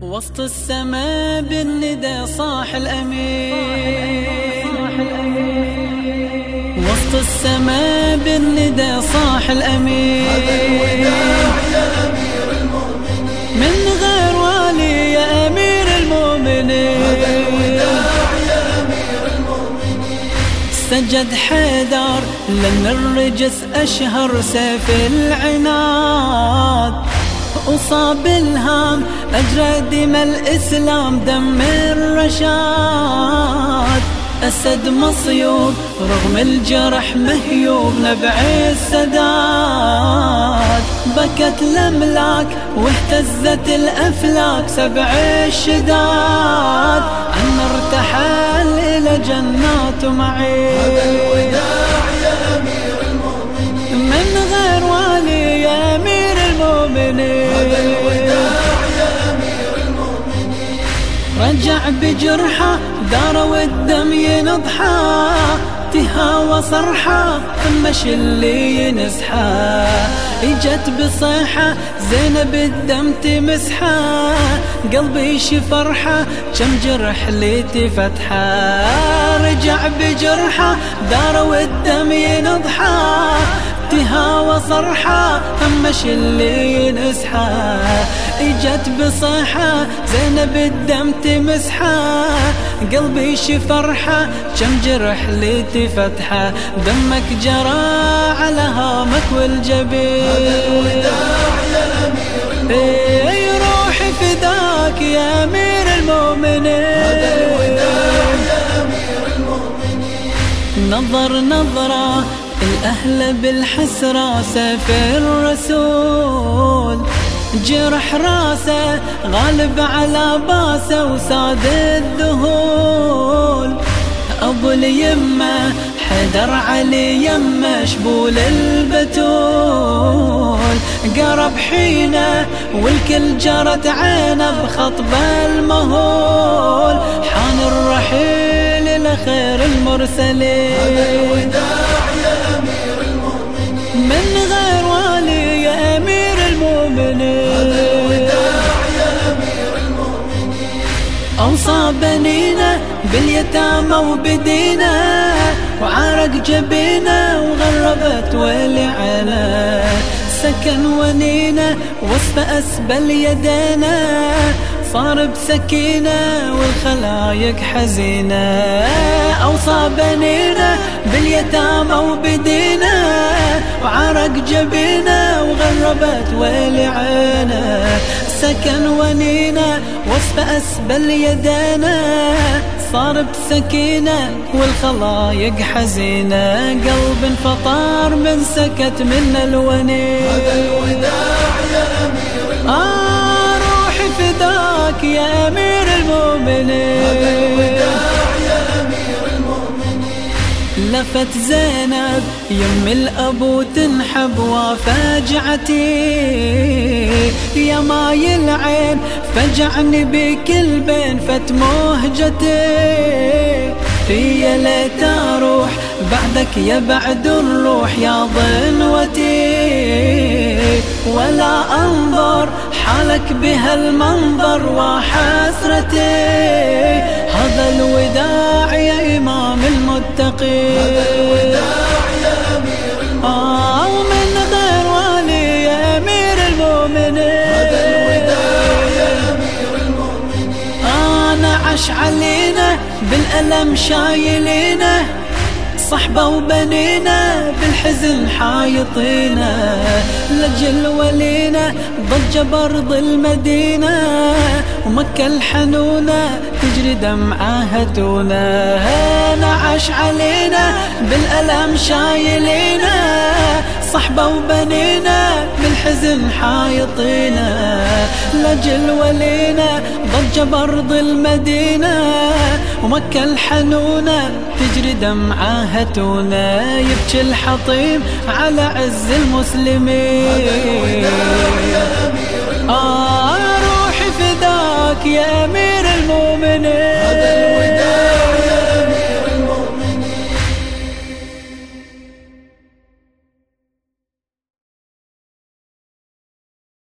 وسط السماء بالندى صاح الأمين. وسط السماء بالندى صاح الأمين. من غير والي يا أمير المؤمنين. سجد حيدر لأن الرجس أشهر سيف العناد أصاب الهام أجرى دم الإسلام دم الرشاد. أسد مصيوب رغم الجرح مهيوب نبع السداد. بكت الأملاك واهتزت الأفلاك سبع الشداد أن ارتحل إلى جنات معين. بجرحه دار والدم ينضحى. تهاوى صرحة مش اللي ينزحى. إجت بصيحة زينب الدم تمسحة قلبي شفرحة كم جرح لي تفتحة رجع بجرحة دار والدم ينضحى. تهاوى صرحة همش اللي ينسحة إجت بصيحة زينب الدم تمسحة قلبي شفرحة كم جرح لي تفتحة دمك جرى على هامك والجبين. إي روحي فداك يا أمير المؤمنين. نظر نظرة الأهل بالحسرة سيف الرسول. جرح راسه غالب على باسه وساد الذهول. أبو اليمة حدر علي يمه شبول البتول. قرب حينه والكل جرت عينه بخطب المهول. حان الرحيل إلى خير المرسلين. من غير والي يا أمير المؤمنين. أوصى بنينا باليتامى وبدينا وعارق جبينا وغربت على سكن ونينا وسط أسبل يدينا. صار بسكينة والخلايق حزينة أوصى بنينا باليتامى وبدينا وعرق جبينا وغربت ويلي عينا سكن ونينا وصف أسبل يدينا صار بسكينة والخلايق حزينة قلب فطار من سكت من الونين. هذا الوداع يا أمير آه روحي فداك يا أمير المؤمنين. لفت زينب يم الأبو تنحب وفاجعتي. يا ماي العين فجعني بكل بين فت مهجتي يا ليت أروح بعدك يا بعد الروح يا ظنوتي. ولا أنظر حالك بهالمنظر وحسرتي. هذا الوداع يا إمام المتقين هذا الوداع يا أمير المؤمنين. آه ومن غير والي يا أمير المؤمنين. هذا الوداع يا أمير المؤمنين. أنا عش علينا بالألم شايلينه صحبة وبنينا بالحزن حايطينا. لجل ولينا ضج برض المدينة ومكة الحنونة تجري دمعة تونا نعش علينا بالألم شايلينا. صحبة وبنينا بالحزن حايطينا لجل ولينا ضج برض المدينة ومكة الحنونة تجري دمعاها تونا يبكي الحطيم على عز المسلمين. آه روحي فداك يا أمير المؤمنين.